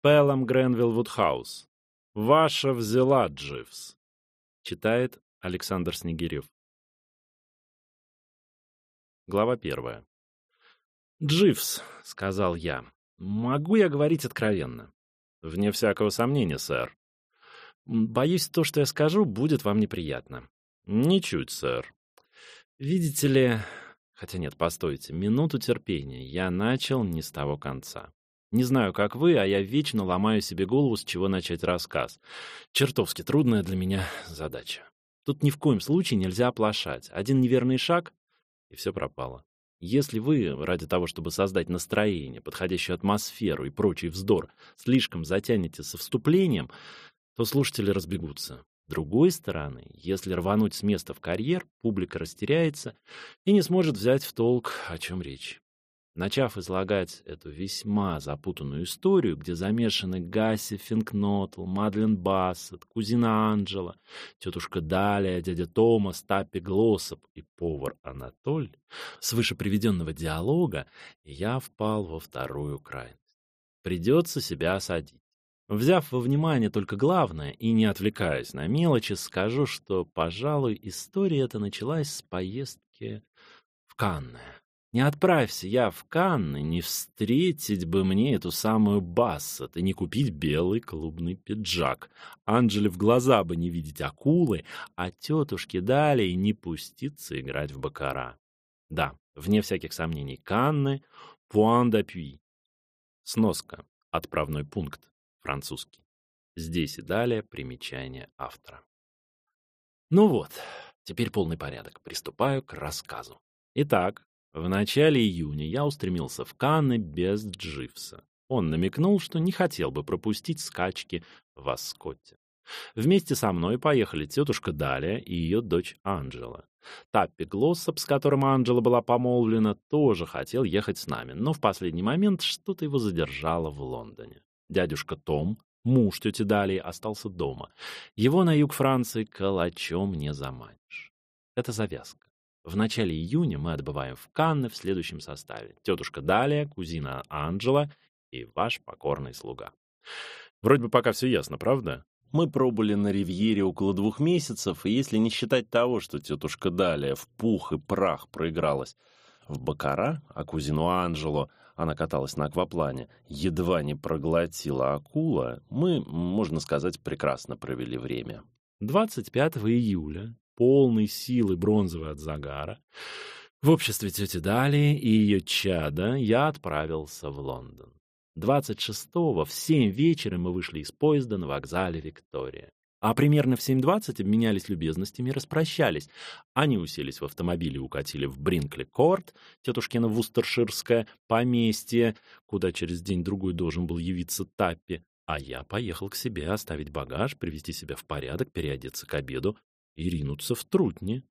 Пелом Гренвилл Вудхаус. Ваша взяла, Дживс. Читает Александр Снегирев. Глава первая. «Дживс», — сказал я, — «могу я говорить откровенно?» «Вне всякого сомнения, сэр». «Боюсь, то, что я скажу, будет вам неприятно». «Ничуть, сэр». «Видите ли...» Хотя нет, постойте, минуту терпения. Я начал не с того конца. Не знаю, как вы, а я вечно ломаю себе голову, с чего начать рассказ. Чертовски трудная для меня задача. Тут ни в коем случае нельзя оплошать. Один неверный шаг — и все пропало. Если вы, ради того, чтобы создать настроение, подходящую атмосферу и прочий вздор, слишком затянете со вступлением, то слушатели разбегутся. С другой стороны, если рвануть с места в карьер, публика растеряется и не сможет взять в толк, о чем речь. Начав излагать эту весьма запутанную историю, где замешаны Гасси Финкнотл, Мадлен Бассет, кузина Анджела, тетушка Далия, дядя Томас, Таппи Глоссоп и повар Анатоль, с вышеприведенного диалога я впал во вторую крайность. Придется себя осадить. Взяв во внимание только главное и не отвлекаясь на мелочи, скажу, что, пожалуй, история эта началась с поездки в Канны. Не отправься я в Канны, не встретить бы мне эту самую Бассет и не купить белый клубный пиджак. Анжеле в глаза бы не видеть акулы, а тетушке далее не пуститься играть в бакара. Да, вне всяких сомнений, Канны — point d'appui. Сноска. Отправной пункт. Французский. Здесь и далее примечание автора. Ну вот, теперь полный порядок. Приступаю к рассказу. Итак, в начале июня я устремился в Канны без Дживса. Он намекнул, что не хотел бы пропустить скачки в Аскотте. Вместе со мной поехали тетушка Далия и ее дочь Анджела. Таппи Глоссоп, с которым Анджела была помолвлена, тоже хотел ехать с нами, но в последний момент что-то его задержало в Лондоне. Дядюшка Том, муж тети Далии, остался дома. Его на юг Франции калачом не заманишь. Это завязка. В начале июня мы отбываем в Канны в следующем составе. Тетушка Далия, кузина Анджела и ваш покорный слуга. Вроде бы пока все ясно, правда? Мы пробыли на Ривьере около двух месяцев, и если не считать того, что тетушка Далия в пух и прах проигралась в Бакара, а кузину Анджело она каталась на акваплане, едва не проглотила акула, мы, можно сказать, прекрасно провели время. 25 июля полный силы бронзовый от загара, в обществе тети Дали и ее чада я отправился в Лондон. 26-го в 7 вечера мы вышли из поезда на вокзале Виктория. А примерно в 7.20 обменялись любезностями и распрощались. Они уселись в автомобиле и укатили в Бринкли-Корт, тетушкино Вустерширское поместье, куда через день-другой должен был явиться Таппи. А я поехал к себе оставить багаж, привести себя в порядок, переодеться к обеду и ринуться в трутни.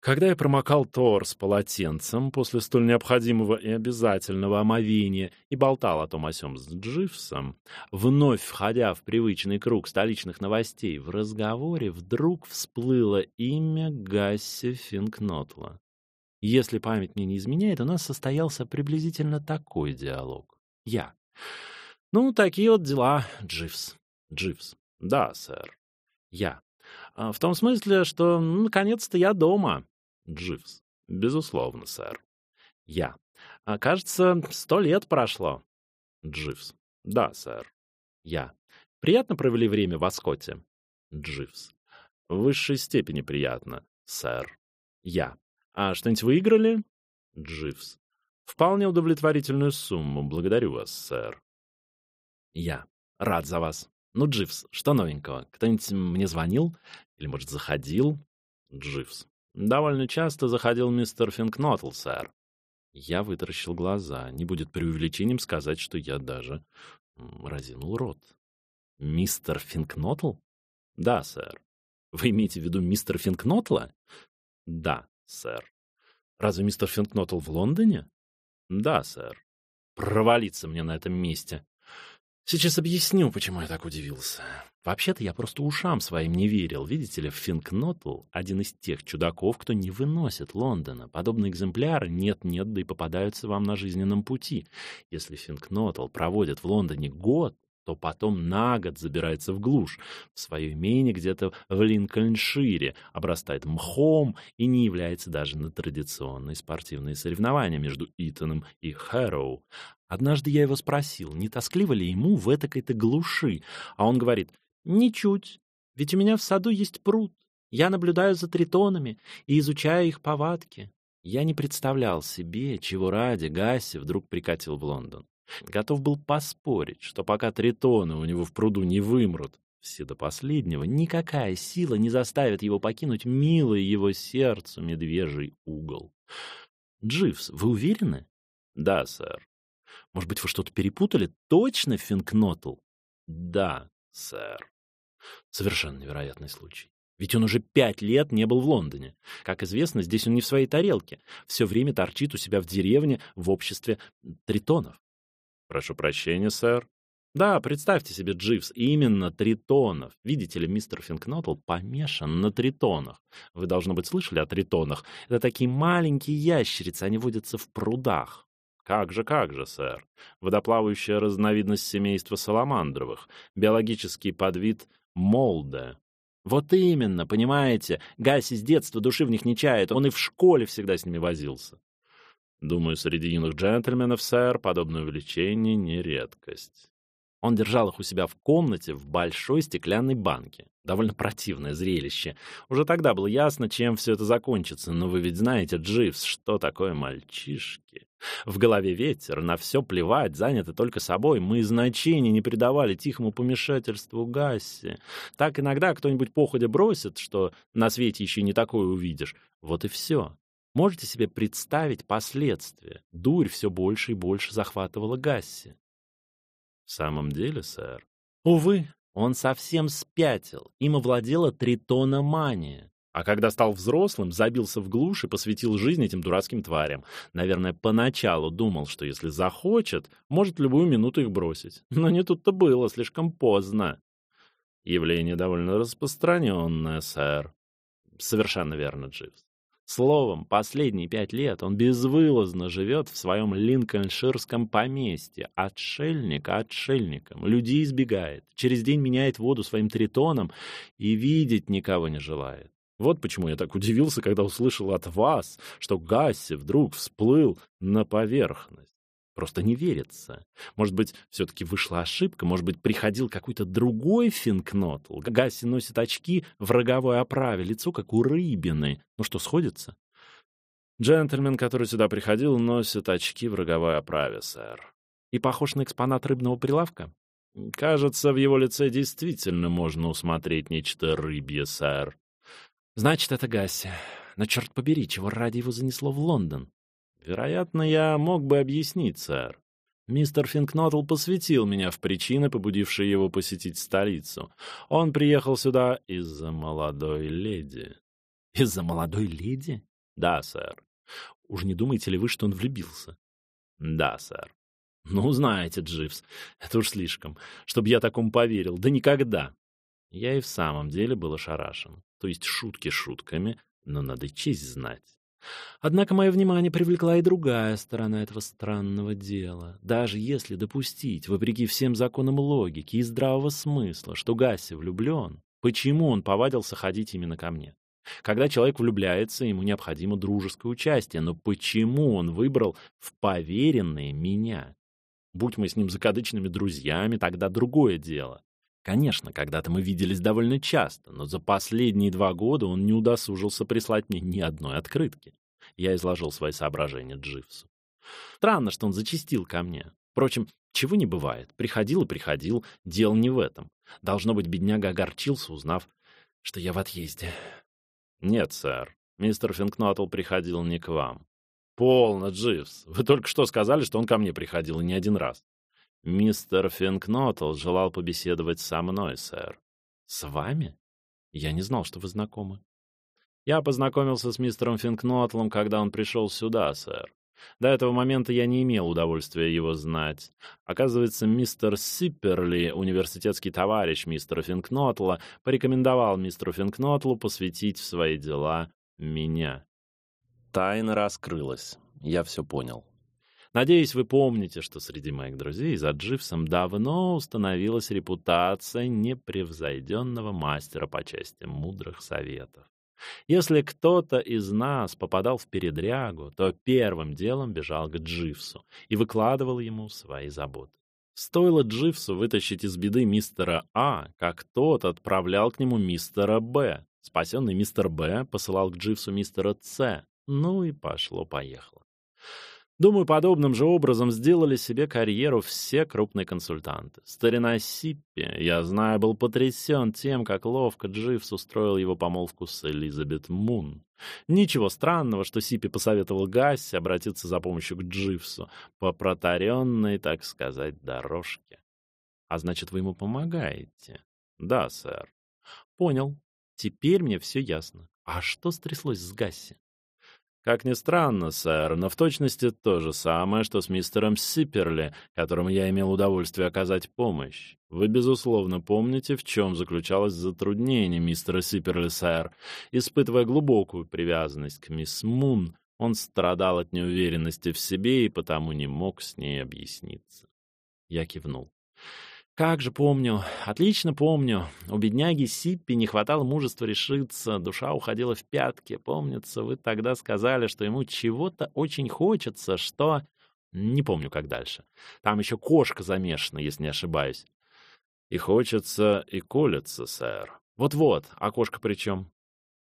Когда я промокал торс полотенцем после столь необходимого и обязательного омовения и болтал о том о сём с Дживсом, вновь входя в привычный круг столичных новостей, в разговоре вдруг всплыло имя Гасси Финкнотла. Если память мне не изменяет, у нас состоялся приблизительно такой диалог. Я. Ну, такие вот дела, Дживс. Дживс. Да, сэр. Я. А, в том смысле, что наконец-то я дома. Дживс. Безусловно, сэр. Я. А, кажется, сто лет прошло. Дживс. Да, сэр. Я. Приятно провели время в Аскоте? Дживс. В высшей степени приятно, сэр. Я. А что-нибудь выиграли? Дживс. Вполне удовлетворительную сумму. Благодарю вас, сэр. Я. Рад за вас. Ну, Дживс, что новенького? Кто-нибудь мне звонил? Или, может, заходил? Дживс. Довольно часто заходил мистер Финкнотл, сэр. Я вытаращил глаза. Не будет преувеличением сказать, что я даже разинул рот. Мистер Финкнотл? Да, сэр. Вы имеете в виду мистер Финкнотла? Да, сэр. Разве мистер Финкнотл в Лондоне? Да, сэр. Провалиться мне на этом месте. Сейчас объясню, почему я так удивился. Вообще-то я просто ушам своим не верил. Видите ли, Финкнотл — один из тех чудаков, кто не выносит Лондона. Подобные экземпляры нет-нет, да и попадаются вам на жизненном пути. Если Финкнотл проводит в Лондоне год, то потом на год забирается в глушь, в свое имение где-то в Линкольншире, обрастает мхом и не является даже на традиционные спортивные соревнования между Итоном и Хэроу. Однажды я его спросил, не тоскливо ли ему в этой-то глуши, а он говорит, «Ничуть, ведь у меня в саду есть пруд, я наблюдаю за тритонами и изучаю их повадки». Я не представлял себе, чего ради Гасси вдруг прикатил в Лондон. Готов был поспорить, что пока тритоны у него в пруду не вымрут, все до последнего, никакая сила не заставит его покинуть милый его сердцу медвежий угол. «Дживс, вы уверены?» «Да, сэр». «Может быть, вы что-то перепутали? Точно Финкнотл?» «Да, сэр». Совершенно невероятный случай. Ведь он уже пять лет не был в Лондоне. Как известно, здесь он не в своей тарелке. Все время торчит у себя в деревне в обществе тритонов. Прошу прощения, сэр. Да, представьте себе, Дживс, именно тритонов. Видите ли, мистер Финкнотл помешан на тритонах. Вы, должно быть, слышали о тритонах. Это такие маленькие ящерицы, они водятся в прудах. Как же, как же, сэр. Водоплавающая разновидность семейства саламандровых, биологический подвид молда. Вот именно, понимаете, Гаси с детства души в них не чает, он и в школе всегда с ними возился. Думаю, среди юных джентльменов, сэр, подобное увлечение не редкость. Он держал их у себя в комнате в большой стеклянной банке. Довольно противное зрелище. Уже тогда было ясно, чем все это закончится, но вы ведь знаете, Дживс, что такое мальчишки. В голове ветер, на все плевать, заняты только собой. Мы значения не придавали тихому помешательству Гасси. Так иногда кто-нибудь походя бросит, что на свете еще не такое увидишь. Вот и все. Можете себе представить последствия? Дурь все больше и больше захватывала Гасси. В самом деле, сэр? Увы, он совсем спятил. Им овладела тритономания. А когда стал взрослым, забился в глушь и посвятил жизнь этим дурацким тварям. Наверное, поначалу думал, что если захочет, может любую минуту их бросить. Но не тут-то было, слишком поздно. Явление довольно распространенное, сэр. Совершенно верно, Дживс. Словом, последние пять лет он безвылазно живет в своем линкольнширском поместье. Отшельник отшельником. Людей избегает. Через день меняет воду своим тритоном и видеть никого не желает. Вот почему я так удивился, когда услышал от вас, что Гасси вдруг всплыл на поверхность. Просто не верится. Может быть, все-таки вышла ошибка, может быть, приходил какой-то другой финкнотл. Гасси носит очки в роговой оправе, лицо как у рыбины. Ну что, сходится? Джентльмен, который сюда приходил, носит очки в роговой оправе, сэр. И похож на экспонат рыбного прилавка? Кажется, в его лице действительно можно усмотреть нечто рыбье, сэр. Значит, это Гасси. Но черт побери, чего ради его занесло в Лондон? Вероятно, я мог бы объяснить, сэр. Мистер Финкнотл посвятил меня в причины, побудившие его посетить столицу. Он приехал сюда из-за молодой леди. Из-за молодой леди? Да, сэр. Уж не думаете ли вы, что он влюбился? Да, сэр. Ну, знаете, Дживс, это уж слишком. Чтоб я такому поверил. Да никогда. Я и в самом деле был ошарашен. То есть шутки шутками, но надо честь знать. Однако мое внимание привлекла и другая сторона этого странного дела. Даже если допустить, вопреки всем законам логики и здравого смысла, что Гасси влюблен, почему он повадился ходить именно ко мне? Когда человек влюбляется, ему необходимо дружеское участие, но почему он выбрал в поверенные меня? Будь мы с ним закадычными друзьями, тогда другое дело. Конечно, когда-то мы виделись довольно часто, но за последние два года он не удосужился прислать мне ни одной открытки. Я изложил свои соображения Дживсу. Странно, что он зачастил ко мне. Впрочем, чего не бывает. Приходил и приходил, дело не в этом. Должно быть, бедняга огорчился, узнав, что я в отъезде. Нет, сэр, мистер Финкнотл приходил не к вам. Полно, Дживс. Вы только что сказали, что он ко мне приходил, и не один раз. «Мистер Финкнотл желал побеседовать со мной, сэр». «С вами? Я не знал, что вы знакомы». «Я познакомился с мистером Финкнотлом, когда он пришел сюда, сэр. До этого момента я не имел удовольствия его знать. Оказывается, мистер Сипперли, университетский товарищ мистера Финкнотла, порекомендовал мистеру Финкнотлу посвятить в свои дела меня. Тайна раскрылась. Я все понял. Надеюсь, вы помните, что среди моих друзей за Дживсом давно установилась репутация непревзойденного мастера по части мудрых советов. Если кто-то из нас попадал в передрягу, то первым делом бежал к Дживсу и выкладывал ему свои заботы. Стоило Дживсу вытащить из беды мистера А, как тот отправлял к нему мистера Б. Спасенный мистер Б посылал к Дживсу мистера С. Ну и пошло-поехало. Думаю, подобным же образом сделали себе карьеру все крупные консультанты. Старина Сиппи, я знаю, был потрясен тем, как ловко Дживс устроил его помолвку с Элизабет Мун. Ничего странного, что Сиппи посоветовал Гасси обратиться за помощью к Дживсу по протаренной, так сказать, дорожке. А значит, вы ему помогаете? Да, сэр. Понял. Теперь мне все ясно. А что стряслось с Гасси? Как ни странно, сэр, но в точности то же самое, что с мистером Сиперли, которому я имел удовольствие оказать помощь. Вы, безусловно, помните, в чем заключалось затруднение мистера Сиперли, сэр. Испытывая глубокую привязанность к мисс Мун, он страдал от неуверенности в себе и потому не мог с ней объясниться. Я кивнул. Как же помню, отлично помню. У бедняги Сиппи не хватало мужества решиться, душа уходила в пятки. Помнится, вы тогда сказали, что ему чего-то очень хочется, что... Не помню, как дальше. Там еще кошка замешана, если не ошибаюсь. И хочется, и колется, сэр. Вот-вот, а кошка при чем?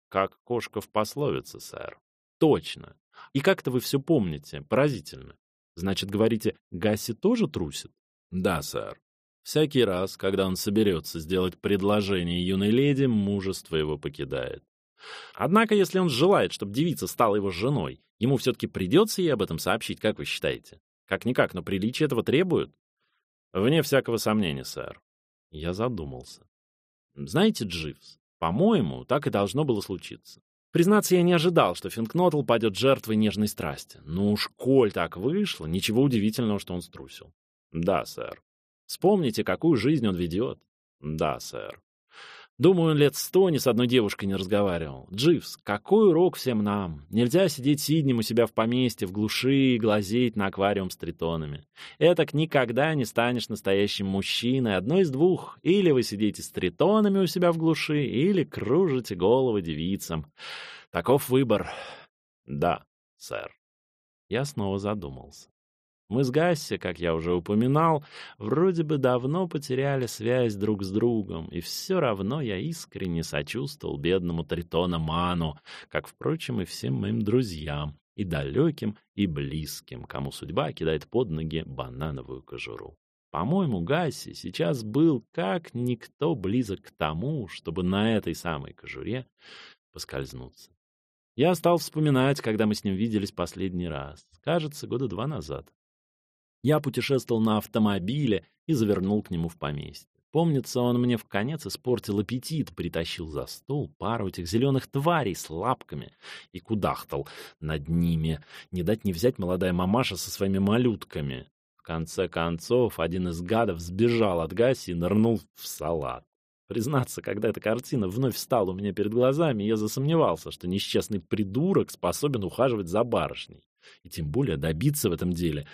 Как кошка в пословице, сэр. Точно. И как-то вы все помните, поразительно. Значит, говорите, Гаси тоже трусит? Да, сэр. Всякий раз, когда он соберется сделать предложение юной леди, мужество его покидает. Однако, если он желает, чтобы девица стала его женой, ему все-таки придется ей об этом сообщить, как вы считаете? Как-никак, но приличие этого требует? Вне всякого сомнения, сэр. Я задумался. Знаете, Дживс, по-моему, так и должно было случиться. Признаться, я не ожидал, что Финкнотл падет жертвой нежной страсти. Ну уж, коль так вышло, ничего удивительного, что он струсил. Да, сэр. Вспомните, какую жизнь он ведет. Да, сэр. Думаю, он лет сто ни с одной девушкой не разговаривал. Дживс, какой урок всем нам? Нельзя сидеть сиднем у себя в поместье, в глуши и глазеть на аквариум с тритонами. Этак никогда не станешь настоящим мужчиной. Одно из двух. Или вы сидите с тритонами у себя в глуши, или кружите головы девицам. Таков выбор. Да, сэр. Я снова задумался. Мы с Гасси, как я уже упоминал, вроде бы давно потеряли связь друг с другом, и все равно я искренне сочувствовал бедному Тритона Ману, как, впрочем, и всем моим друзьям, и далеким, и близким, кому судьба кидает под ноги банановую кожуру. По-моему, Гасси сейчас был как никто близок к тому, чтобы на этой самой кожуре поскользнуться. Я стал вспоминать, когда мы с ним виделись последний раз. Кажется, года два назад. Я путешествовал на автомобиле и завернул к нему в поместье. Помнится, он мне в конец испортил аппетит, притащил за стол пару этих зеленых тварей с лапками и кудахтал над ними. Не дать не взять молодая мамаша со своими малютками. В конце концов, один из гадов сбежал от Гаси и нырнул в салат. Признаться, когда эта картина вновь встала у меня перед глазами, я засомневался, что несчастный придурок способен ухаживать за барышней. И тем более добиться в этом деле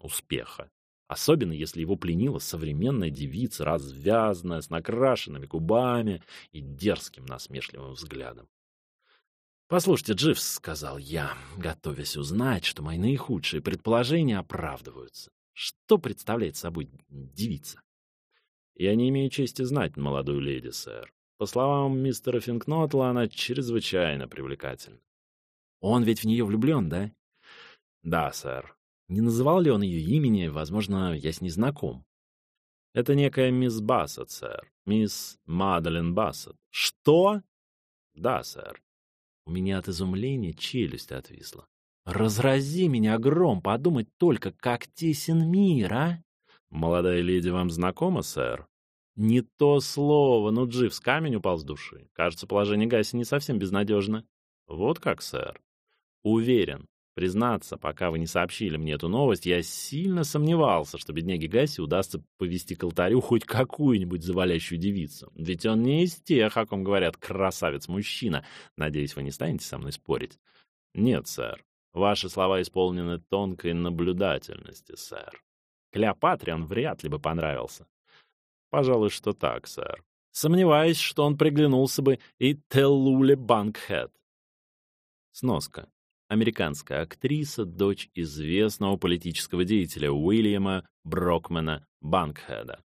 успеха. Особенно, если его пленила современная девица, развязанная, с накрашенными губами и дерзким насмешливым взглядом. «Послушайте, Дживс», — сказал я, готовясь узнать, что мои наихудшие предположения оправдываются. «Что представляет собой девица?» «Я не имею чести знать молодую леди, сэр. По словам мистера Финкнотла, она чрезвычайно привлекательна». «Он ведь в нее влюблен, да?» «Да, сэр. Не называл ли он ее имени, возможно, я с ней знаком. Это некая мисс Бассет, сэр. Мисс Маделин Бассет. Что? Да, сэр. У меня от изумления челюсть отвисла. Разрази меня гром, подумать только, как тесен мир, а? Молодая леди вам знакома, сэр? Не то слово, ну Дживс, камень упал с души. Кажется, положение Гаси не совсем безнадежно. Вот как, сэр. Уверен, Признаться, пока вы не сообщили мне эту новость, я сильно сомневался, что бедняге Гаси удастся повести к алтарю хоть какую-нибудь завалящую девицу. Ведь он не из тех, о ком говорят, красавец-мужчина. Надеюсь, вы не станете со мной спорить? Нет, сэр. Ваши слова исполнены тонкой наблюдательности, сэр. Клеопатре он вряд ли бы понравился. Пожалуй, что так, сэр. Сомневаюсь, что он приглянулся бы и Теллуле Банкхед. Сноска. Американская актриса, дочь известного политического деятеля Уильяма Брокмена Банкхеда.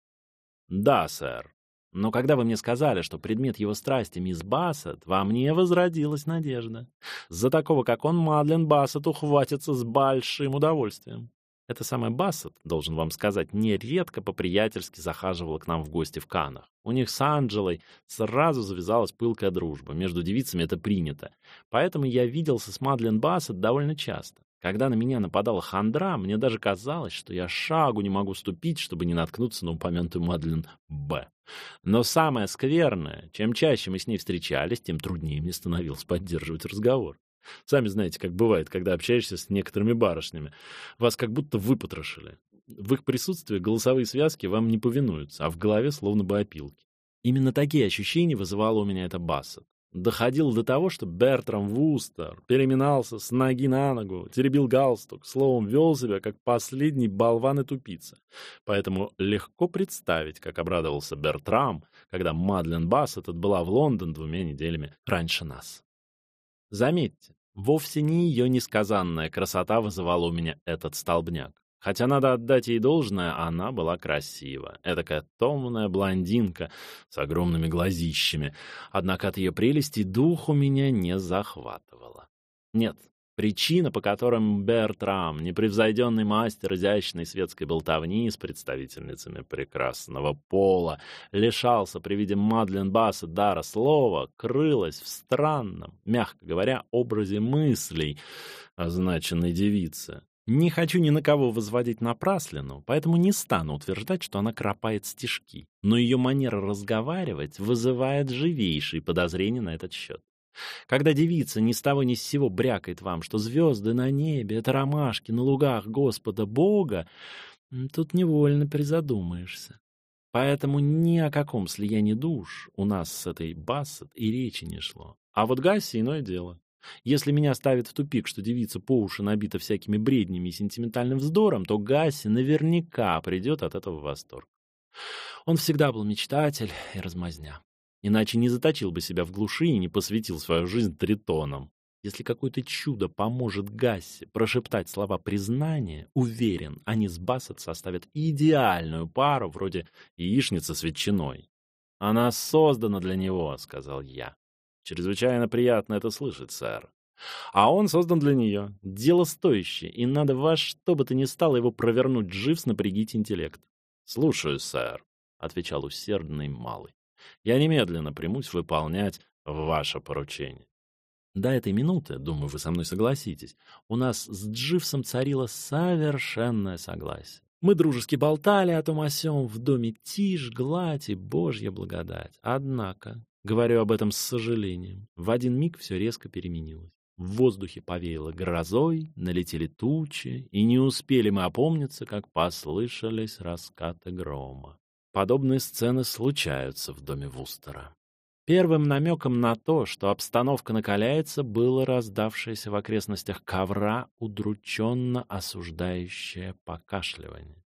Да, сэр. Но когда вы мне сказали, что предмет его страсти мисс Бассет, во мне возродилась надежда. За такого, как он, Мадлен Бассет ухватится с большим удовольствием. Эта самая Бассет, должен вам сказать, нередко по-приятельски захаживала к нам в гости в Канах. У них с Анджелой сразу завязалась пылкая дружба. Между девицами это принято. Поэтому я виделся с Мадлен Бассет довольно часто. Когда на меня нападала хандра, мне даже казалось, что я шагу не могу ступить, чтобы не наткнуться на упомянутую Мадлен Б. Но самое скверное, чем чаще мы с ней встречались, тем труднее мне становилось поддерживать разговор. Сами знаете, как бывает, когда общаешься с некоторыми барышнями. Вас как будто выпотрошили. В их присутствии голосовые связки вам не повинуются, а в голове словно бы опилки. Именно такие ощущения вызывала у меня эта Бассет. Доходил до того, что Бертрам Вустер переминался с ноги на ногу, теребил галстук, словом, вел себя как последний болван и тупица. Поэтому легко представить, как обрадовался Бертрам, когда Мадлен Бассет отбыла в Лондон двумя неделями раньше нас. Заметьте, вовсе не ее несказанная красота вызывала у меня этот столбняк. Хотя надо отдать ей должное, она была красива. Эдакая томная блондинка с огромными глазищами. Однако от ее прелести дух у меня не захватывало. Нет, Причина, по которым Бертрам, непревзойденный мастер изящной светской болтовни с представительницами прекрасного пола, лишался при виде Мадлен Басса дара слова, крылась в странном, мягко говоря, образе мыслей означенной девицы. Не хочу ни на кого возводить напраслину, поэтому не стану утверждать, что она кропает стишки, но ее манера разговаривать вызывает живейшие подозрения на этот счет. Когда девица ни с того ни с сего брякает вам, что звезды на небе — это ромашки на лугах Господа Бога, тут невольно призадумаешься. Поэтому ни о каком слиянии душ у нас с этой Бассет и речи не шло. А вот Гасси иное дело. Если меня ставит в тупик, что девица по уши набита всякими бреднями и сентиментальным вздором, то Гасси наверняка придет от этого в восторг. Он всегда был мечтатель и размазня. Иначе не заточил бы себя в глуши и не посвятил свою жизнь тритонам. Если какое-то чудо поможет Гассе прошептать слова признания, уверен, они с Бассет составят идеальную пару вроде яичницы с ветчиной. «Она создана для него», — сказал я. «Чрезвычайно приятно это слышать, сэр. А он создан для нее. Дело стоящее, и надо во что бы то ни стало его провернуть Дживс, напрягите интеллект». «Слушаю, сэр», — отвечал усердный малый. Я немедленно примусь выполнять ваше поручение. До этой минуты, думаю, вы со мной согласитесь, у нас с Дживсом царило совершенное согласие. Мы дружески болтали о том о сём, в доме тишь, гладь и божья благодать. Однако, говорю об этом с сожалением, в один миг все резко переменилось. В воздухе повеяло грозой, налетели тучи, и не успели мы опомниться, как послышались раскаты грома. Подобные сцены случаются в доме Вустера. Первым намеком на то, что обстановка накаляется, было раздавшееся в окрестностях ковра удрученно осуждающее покашливание.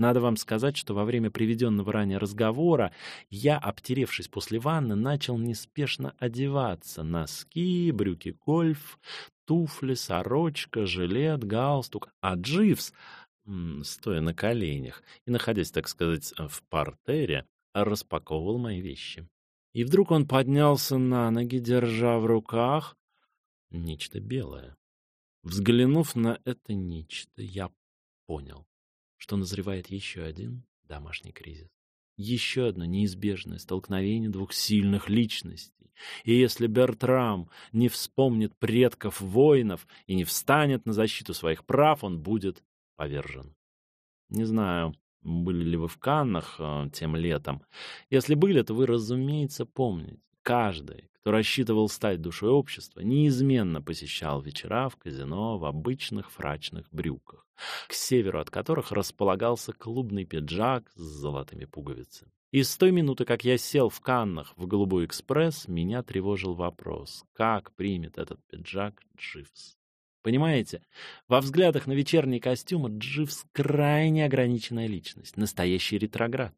Надо вам сказать, что во время приведенного ранее разговора я, обтеревшись после ванны, начал неспешно одеваться. Носки, брюки гольф, туфли, сорочка, жилет, галстук. А Дживс стоя на коленях и находясь, так сказать, в партере, распаковывал мои вещи. И вдруг он поднялся на ноги, держа в руках нечто белое. Взглянув на это нечто, я понял, что назревает еще один домашний кризис. Еще одно неизбежное столкновение двух сильных личностей. И если Бертрам не вспомнит предков воинов и не встанет на защиту своих прав, он будет повержен. Не знаю, были ли вы в Каннах э, тем летом. Если были, то вы, разумеется, помните. Каждый, кто рассчитывал стать душой общества, неизменно посещал вечера в казино в обычных фрачных брюках, к северу от которых располагался клубный пиджак с золотыми пуговицами. И с той минуты, как я сел в Каннах в «Голубой экспресс», меня тревожил вопрос, как примет этот пиджак Дживс. Понимаете, во взглядах на вечерние костюмы Дживс крайне ограниченная личность, настоящий ретроград.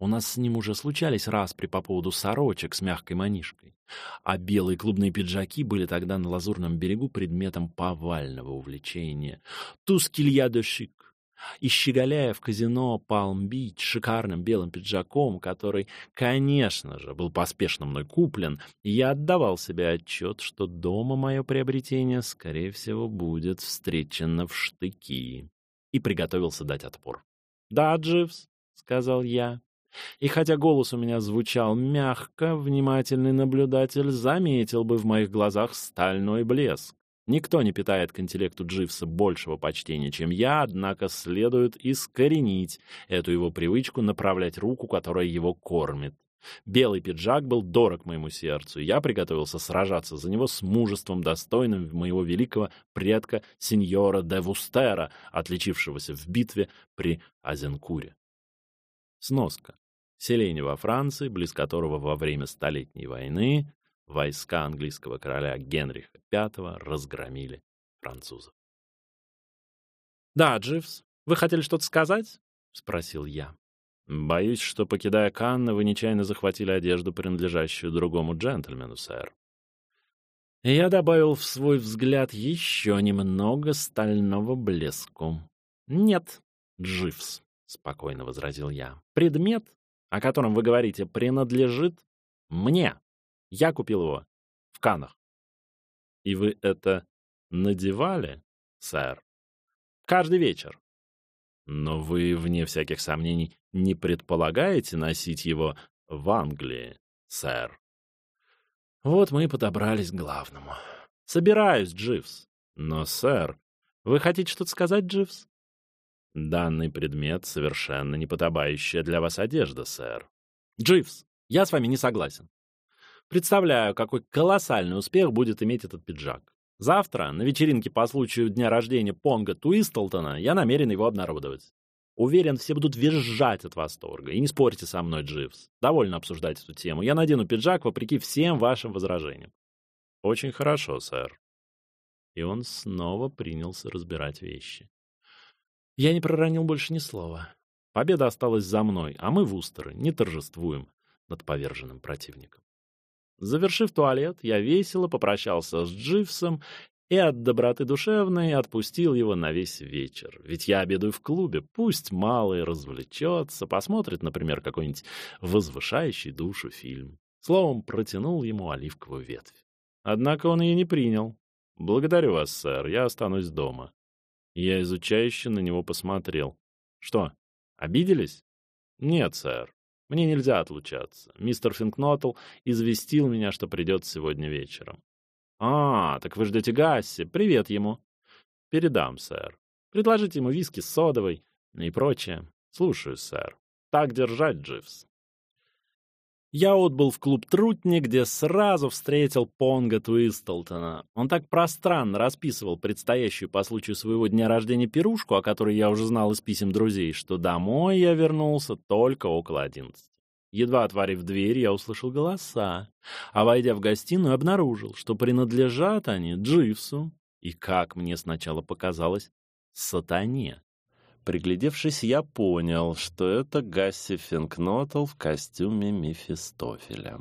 У нас с ним уже случались распри по поводу сорочек с мягкой манишкой. А белые клубные пиджаки были тогда на Лазурном берегу предметом повального увлечения. Тускилья де шик и щеголяя в казино Палм-Бич шикарным белым пиджаком, который, конечно же, был поспешно мной куплен, я отдавал себе отчет, что дома мое приобретение, скорее всего, будет встречено в штыки, и приготовился дать отпор. «Да, Дживс», — сказал я. И хотя голос у меня звучал мягко, внимательный наблюдатель заметил бы в моих глазах стальной блеск. Никто не питает к интеллекту Дживса большего почтения, чем я, однако следует искоренить эту его привычку направлять руку, которая его кормит. Белый пиджак был дорог моему сердцу, я приготовился сражаться за него с мужеством, достойным моего великого предка сеньора де Вустера, отличившегося в битве при Азенкуре. Сноска. Селение во Франции, близ которого во время Столетней войны войска английского короля Генриха V разгромили французов. «Да, Дживс, вы хотели что-то сказать?» — спросил я. «Боюсь, что, покидая Канны, вы нечаянно захватили одежду, принадлежащую другому джентльмену, сэр». Я добавил в свой взгляд еще немного стального блеску. «Нет, Дживс», — спокойно возразил я. «Предмет, о котором вы говорите, принадлежит мне». Я купил его в Канах. И вы это надевали, сэр? Каждый вечер. Но вы, вне всяких сомнений, не предполагаете носить его в Англии, сэр? Вот мы и подобрались к главному. Собираюсь, Дживс. Но, сэр, вы хотите что-то сказать, Дживс? Данный предмет совершенно неподобающая для вас одежда, сэр. Дживс, я с вами не согласен. Представляю, какой колоссальный успех будет иметь этот пиджак. Завтра, на вечеринке по случаю дня рождения Понга Туистлтона, я намерен его обнародовать. Уверен, все будут визжать от восторга. И не спорьте со мной, Дживс. Довольно обсуждать эту тему. Я надену пиджак вопреки всем вашим возражениям. Очень хорошо, сэр. И он снова принялся разбирать вещи. Я не проронил больше ни слова. Победа осталась за мной, а мы в Устеры не торжествуем над поверженным противником. Завершив туалет, я весело попрощался с Дживсом и от доброты душевной отпустил его на весь вечер. Ведь я обедаю в клубе, пусть малый развлечется, посмотрит, например, какой-нибудь возвышающий душу фильм. Словом, протянул ему оливковую ветвь. Однако он ее не принял. «Благодарю вас, сэр, я останусь дома». Я изучающе на него посмотрел. «Что, обиделись?» «Нет, сэр. Мне нельзя отлучаться. Мистер Финкнотл известил меня, что придет сегодня вечером. А, так вы ждете Гасси. Привет ему. Передам, сэр. Предложите ему виски с содовой и прочее. Слушаю, сэр. Так держать, Дживс. Я отбыл в клуб Трутни, где сразу встретил Понга Туистлтона. Он так пространно расписывал предстоящую по случаю своего дня рождения пирушку, о которой я уже знал из писем друзей, что домой я вернулся только около одиннадцати. Едва отворив дверь, я услышал голоса, а, войдя в гостиную, обнаружил, что принадлежат они Дживсу и, как мне сначала показалось, сатане. Приглядевшись, я понял, что это Гасси Финкнотл в костюме Мефистофеля.